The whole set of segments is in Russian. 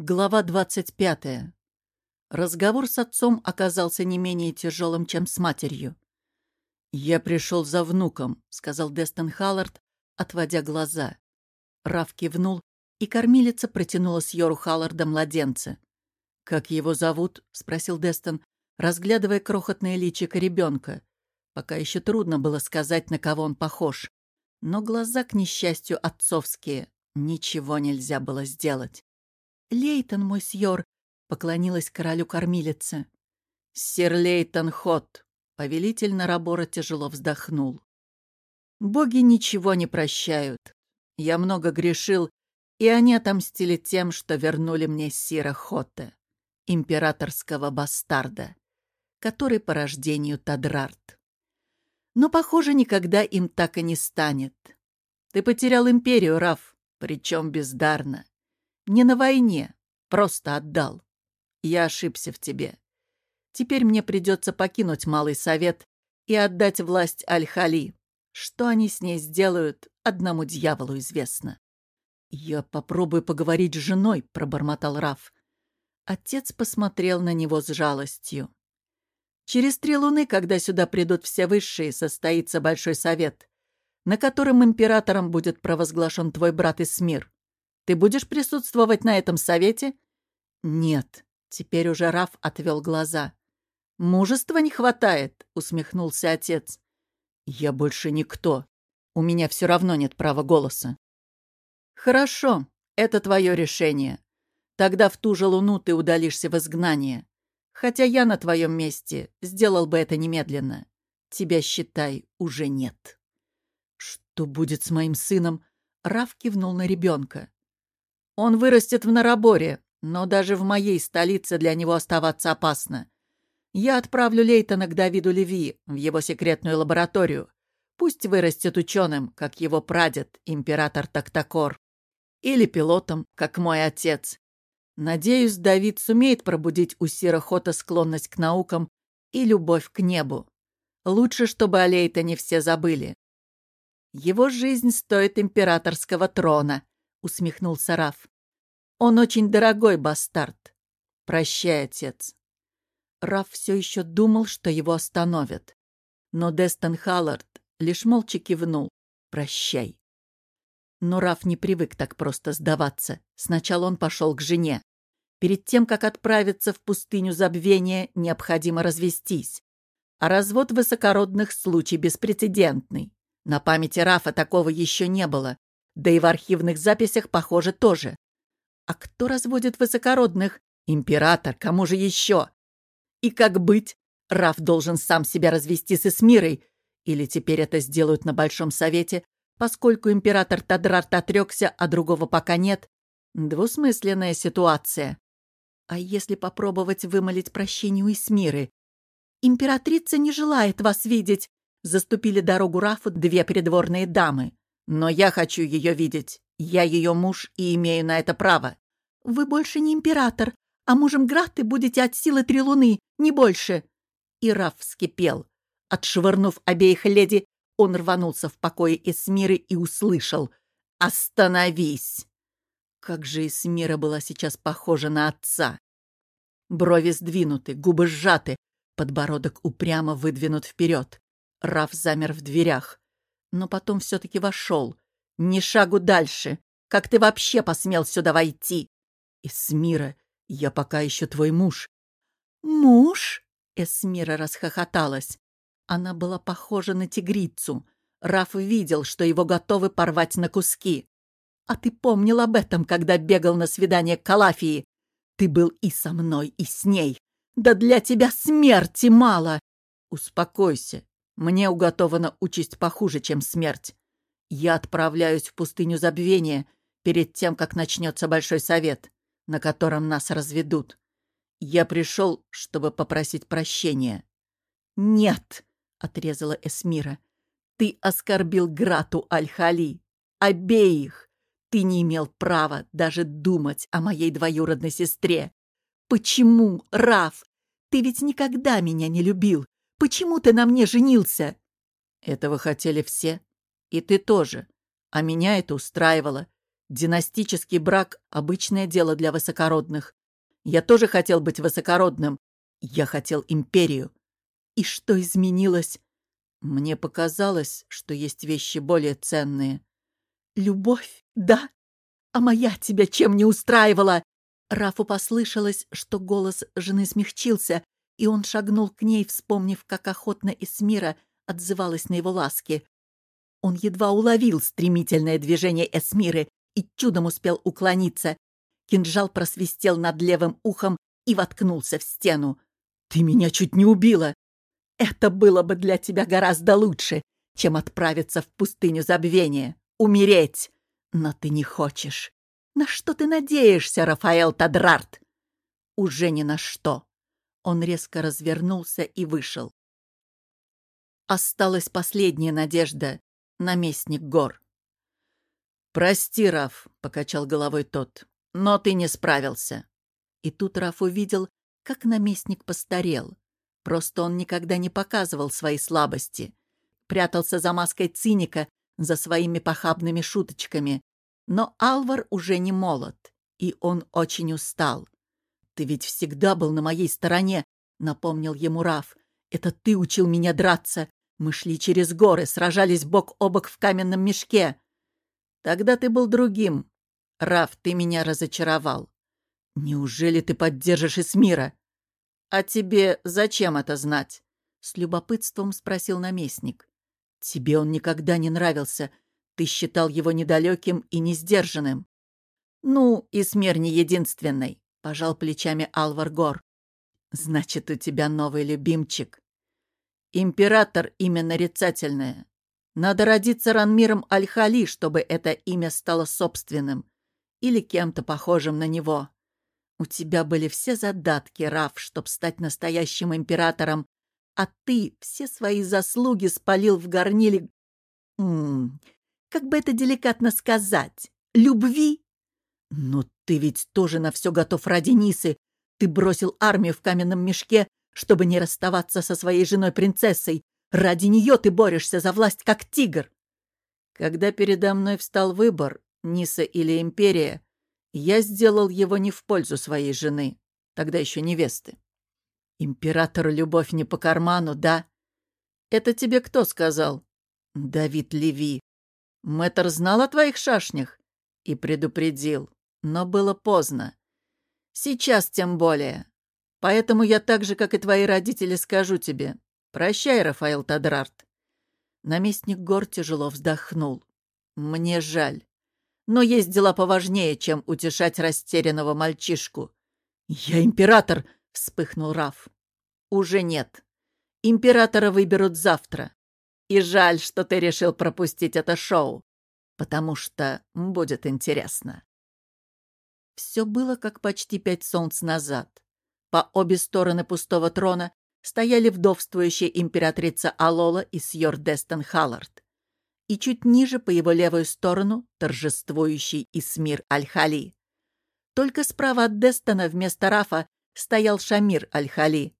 Глава 25. Разговор с отцом оказался не менее тяжелым, чем с матерью. «Я пришел за внуком», — сказал Дестон Халлард, отводя глаза. Раф кивнул, и кормилица протянула с Йору Халларда младенца. «Как его зовут?» — спросил Дестон, разглядывая крохотное личико ребенка. Пока еще трудно было сказать, на кого он похож. Но глаза, к несчастью, отцовские. Ничего нельзя было сделать. «Лейтон, мой сьор!» — поклонилась королю кормилица. «Сир Лейтон Хот!» — повелитель Нарабора тяжело вздохнул. «Боги ничего не прощают. Я много грешил, и они отомстили тем, что вернули мне Сира Хота, императорского бастарда, который по рождению Тадрарт. Но, похоже, никогда им так и не станет. Ты потерял империю, Раф, причем бездарно. Не на войне, просто отдал. Я ошибся в тебе. Теперь мне придется покинуть Малый Совет и отдать власть Аль-Хали. Что они с ней сделают, одному дьяволу известно. «Я попробую поговорить с женой», — пробормотал Раф. Отец посмотрел на него с жалостью. «Через три луны, когда сюда придут все высшие, состоится Большой Совет, на котором императором будет провозглашен твой брат Исмир. Ты будешь присутствовать на этом совете?» «Нет». Теперь уже Раф отвел глаза. «Мужества не хватает», — усмехнулся отец. «Я больше никто. У меня все равно нет права голоса». «Хорошо, это твое решение. Тогда в ту же луну ты удалишься в изгнание. Хотя я на твоем месте сделал бы это немедленно. Тебя, считай, уже нет». «Что будет с моим сыном?» Раф кивнул на ребенка. Он вырастет в Нараборе, но даже в моей столице для него оставаться опасно. Я отправлю Лейтона к Давиду Леви в его секретную лабораторию. Пусть вырастет ученым, как его прадед, император Тактакор. Или пилотом, как мой отец. Надеюсь, Давид сумеет пробудить у Сирохота склонность к наукам и любовь к небу. Лучше, чтобы о Лейтоне все забыли. Его жизнь стоит императорского трона, — усмехнулся Раф. «Он очень дорогой бастард. Прощай, отец». Раф все еще думал, что его остановят. Но Дестон Халлард лишь молча кивнул. «Прощай». Но Раф не привык так просто сдаваться. Сначала он пошел к жене. Перед тем, как отправиться в пустыню забвения, необходимо развестись. А развод высокородных случай беспрецедентный. На памяти Рафа такого еще не было, да и в архивных записях, похоже, тоже. А кто разводит высокородных? Император, кому же еще? И как быть? Раф должен сам себя развести с Эсмирой. Или теперь это сделают на Большом Совете, поскольку император Тадрарт отрекся, а другого пока нет? Двусмысленная ситуация. А если попробовать вымолить прощение у Эсмиры? «Императрица не желает вас видеть», — заступили дорогу Рафу две придворные дамы. Но я хочу ее видеть. Я ее муж и имею на это право. Вы больше не император, а мужем Граты будете от силы три луны, не больше. И Раф вскипел. Отшвырнув обеих леди, он рванулся в покое Эсмиры и услышал «Остановись!». Как же Эсмира была сейчас похожа на отца. Брови сдвинуты, губы сжаты, подбородок упрямо выдвинут вперед. Раф замер в дверях но потом все-таки вошел. Ни шагу дальше. Как ты вообще посмел сюда войти? Эсмира, я пока еще твой муж. Муж? Эсмира расхохоталась. Она была похожа на тигрицу. Раф видел, что его готовы порвать на куски. А ты помнил об этом, когда бегал на свидание к Калафии? Ты был и со мной, и с ней. Да для тебя смерти мало. Успокойся. Мне уготована участь похуже, чем смерть. Я отправляюсь в пустыню забвения перед тем, как начнется Большой Совет, на котором нас разведут. Я пришел, чтобы попросить прощения. «Нет!» — отрезала Эсмира. «Ты оскорбил Грату Аль-Хали. Обеих! Ты не имел права даже думать о моей двоюродной сестре. Почему, Раф? Ты ведь никогда меня не любил. Почему ты на мне женился?» «Этого хотели все. И ты тоже. А меня это устраивало. Династический брак — обычное дело для высокородных. Я тоже хотел быть высокородным. Я хотел империю. И что изменилось? Мне показалось, что есть вещи более ценные. Любовь, да? А моя тебя чем не устраивала? Рафу послышалось, что голос жены смягчился, и он шагнул к ней, вспомнив, как охотно Эсмира отзывалась на его ласки. Он едва уловил стремительное движение Эсмиры и чудом успел уклониться. Кинжал просвистел над левым ухом и воткнулся в стену. «Ты меня чуть не убила!» «Это было бы для тебя гораздо лучше, чем отправиться в пустыню забвения, умереть! Но ты не хочешь. На что ты надеешься, Рафаэл Тадрарт?» «Уже ни на что!» Он резко развернулся и вышел. Осталась последняя надежда — наместник гор. «Прости, Раф», — покачал головой тот, — «но ты не справился». И тут Раф увидел, как наместник постарел. Просто он никогда не показывал свои слабости. Прятался за маской циника, за своими похабными шуточками. Но Алвар уже не молод, и он очень устал. «Ты ведь всегда был на моей стороне», — напомнил ему Раф. «Это ты учил меня драться. Мы шли через горы, сражались бок о бок в каменном мешке. Тогда ты был другим. Раф, ты меня разочаровал. Неужели ты поддержишь Эсмира? А тебе зачем это знать? С любопытством спросил наместник. Тебе он никогда не нравился. Ты считал его недалеким и несдержанным. Ну, Эсмир не единственный, пожал плечами Алвар Гор. Значит, у тебя новый любимчик. Император — имя нарицательное. Надо родиться Ранмиром Аль-Хали, чтобы это имя стало собственным. Или кем-то похожим на него. У тебя были все задатки, Раф, чтоб стать настоящим императором, а ты все свои заслуги спалил в горниле... М -м, как бы это деликатно сказать? Любви? Но ты ведь тоже на все готов ради Нисы. Ты бросил армию в каменном мешке чтобы не расставаться со своей женой-принцессой. Ради нее ты борешься за власть, как тигр. Когда передо мной встал выбор, Ниса или Империя, я сделал его не в пользу своей жены, тогда еще невесты. Императору любовь не по карману, да? Это тебе кто сказал? Давид Леви. Мэтр знал о твоих шашнях и предупредил, но было поздно. Сейчас тем более. Поэтому я так же, как и твои родители, скажу тебе. Прощай, Рафаэл Тадрарт. Наместник гор тяжело вздохнул. Мне жаль. Но есть дела поважнее, чем утешать растерянного мальчишку. Я император, вспыхнул Раф. Уже нет. Императора выберут завтра. И жаль, что ты решил пропустить это шоу, потому что будет интересно. Все было как почти пять солнц назад. По обе стороны пустого трона стояли вдовствующая императрица Алола и сьор Дестон Халлард. И чуть ниже, по его левую сторону, торжествующий Исмир Аль-Хали. Только справа от Дестона вместо Рафа стоял Шамир Аль-Хали,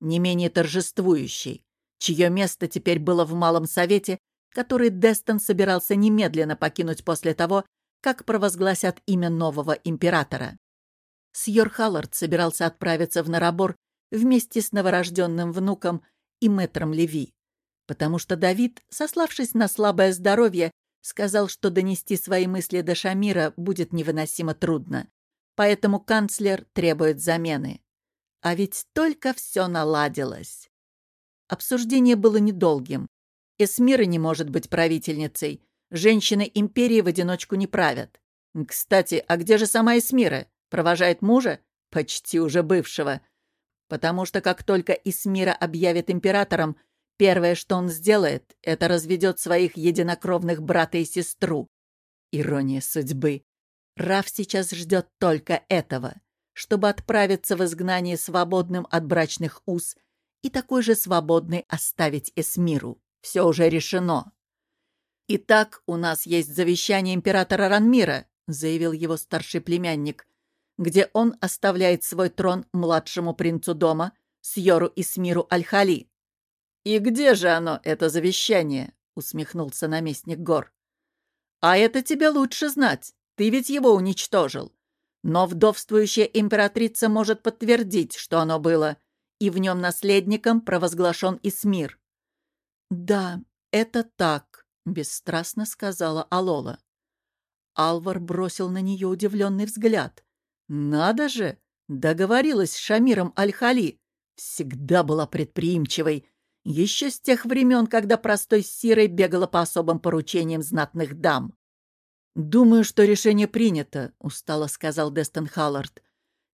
не менее торжествующий, чье место теперь было в Малом Совете, который Дестон собирался немедленно покинуть после того, как провозгласят имя нового императора. Сьор Халлард собирался отправиться в Нарабор вместе с новорожденным внуком и мэтром Леви, потому что Давид, сославшись на слабое здоровье, сказал, что донести свои мысли до Шамира будет невыносимо трудно, поэтому канцлер требует замены. А ведь только все наладилось. Обсуждение было недолгим. Эсмира не может быть правительницей. Женщины империи в одиночку не правят. Кстати, а где же сама Эсмира? Провожает мужа, почти уже бывшего. Потому что как только Исмира объявит императором, первое, что он сделает, это разведет своих единокровных брата и сестру. Ирония судьбы. Раф сейчас ждет только этого, чтобы отправиться в изгнание свободным от брачных уз и такой же свободный оставить Эсмиру. Все уже решено. «Итак, у нас есть завещание императора Ранмира», заявил его старший племянник, где он оставляет свой трон младшему принцу дома, Сьору Исмиру Аль-Хали. «И где же оно, это завещание?» — усмехнулся наместник гор. «А это тебе лучше знать», Ты ведь его уничтожил. Но вдовствующая императрица может подтвердить, что оно было, и в нем наследником провозглашен Исмир». «Да, это так», — бесстрастно сказала Алола. Алвар бросил на нее удивленный взгляд. «Надо же! Договорилась с Шамиром Аль-Хали. Всегда была предприимчивой. Еще с тех времен, когда простой Сирой бегала по особым поручениям знатных дам. «Думаю, что решение принято», — устало сказал Дестон Халлард.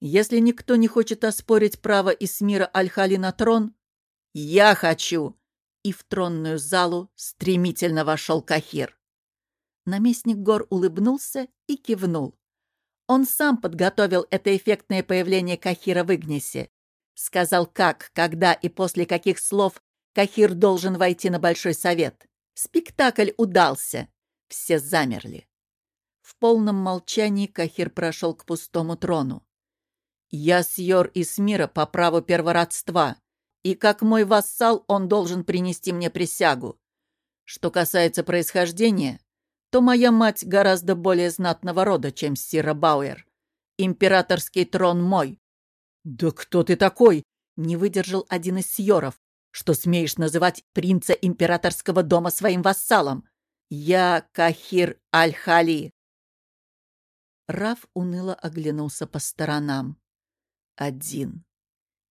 «Если никто не хочет оспорить право Исмира Аль-Хали на трон...» «Я хочу!» И в тронную залу стремительно вошел Кахир. Наместник гор улыбнулся и кивнул. Он сам подготовил это эффектное появление Кахира в Игнисе. Сказал, как, когда и после каких слов Кахир должен войти на Большой Совет. Спектакль удался. Все замерли. В полном молчании Кахир прошел к пустому трону. «Я сьор Исмира по праву первородства, и как мой вассал он должен принести мне присягу. Что касается происхождения, то моя мать гораздо более знатного рода, чем Сира Бауэр. Императорский трон мой». «Да кто ты такой?» — не выдержал один из сьоров. «Что смеешь называть принца императорского дома своим вассалом? Я Кахир Аль-Хали». Раф уныло оглянулся по сторонам. Один.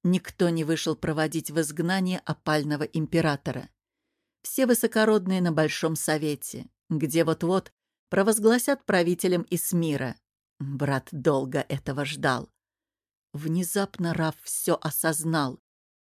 Никто не вышел проводить в изгнание опального императора. Все высокородные на Большом Совете где вот-вот провозгласят правителем Исмира. Брат долго этого ждал. Внезапно Раф все осознал.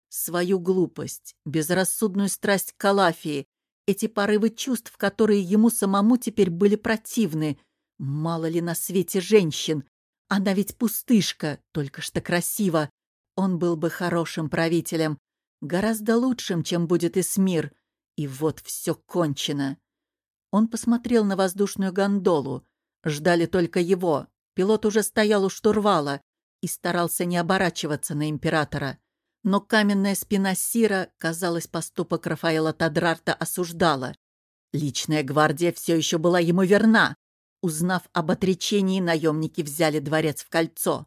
Свою глупость, безрассудную страсть к Калафии, эти порывы чувств, которые ему самому теперь были противны. Мало ли на свете женщин. Она ведь пустышка, только что красиво. Он был бы хорошим правителем, гораздо лучшим, чем будет Исмир. И вот все кончено. Он посмотрел на воздушную гондолу. Ждали только его. Пилот уже стоял у штурвала и старался не оборачиваться на императора. Но каменная спина Сира, казалось, поступок Рафаэла Тадрарта осуждала. Личная гвардия все еще была ему верна. Узнав об отречении, наемники взяли дворец в кольцо.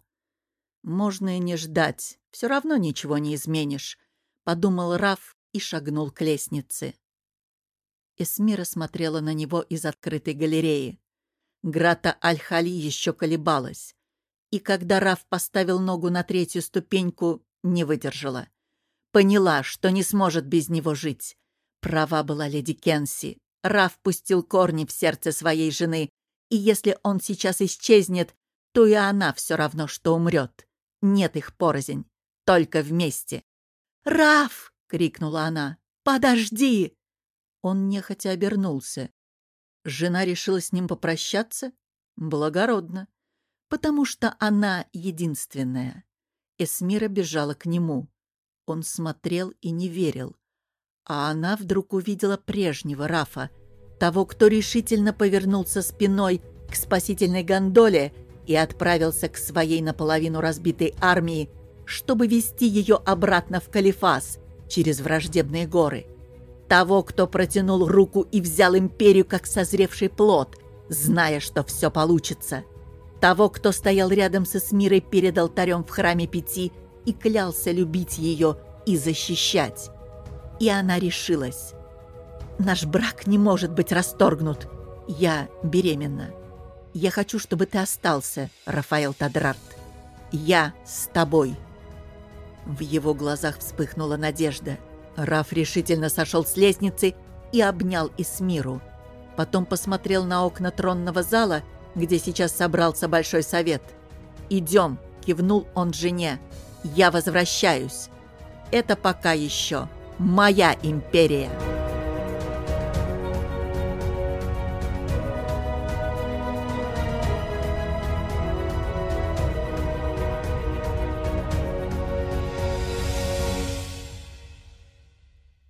«Можно и не ждать. Все равно ничего не изменишь», — подумал Раф и шагнул к лестнице. Эсмира смотрела на него из открытой галереи. Грата Аль-Хали еще колебалась. И когда Раф поставил ногу на третью ступеньку, не выдержала. Поняла, что не сможет без него жить. Права была леди Кенси. Раф пустил корни в сердце своей жены, и если он сейчас исчезнет, то и она все равно, что умрет. Нет их порознь, только вместе. «Раф!» — крикнула она. «Подожди!» Он нехотя обернулся. Жена решила с ним попрощаться? Благородно. Потому что она единственная. Эсмира бежала к нему. Он смотрел и не верил. А она вдруг увидела прежнего Рафа, того, кто решительно повернулся спиной к спасительной гондоле и отправился к своей наполовину разбитой армии, чтобы вести ее обратно в Калифас через враждебные горы того, кто протянул руку и взял империю как созревший плод, зная, что все получится. Того, кто стоял рядом со Смирой перед алтарем в храме Пяти и клялся любить ее и защищать. И она решилась. «Наш брак не может быть расторгнут. Я беременна. Я хочу, чтобы ты остался, Рафаэл Тадрарт. Я с тобой». В его глазах вспыхнула надежда – Раф решительно сошел с лестницы и обнял Исмиру. Потом посмотрел на окна тронного зала, где сейчас собрался Большой Совет. «Идем», — кивнул он жене. «Я возвращаюсь. Это пока еще моя империя».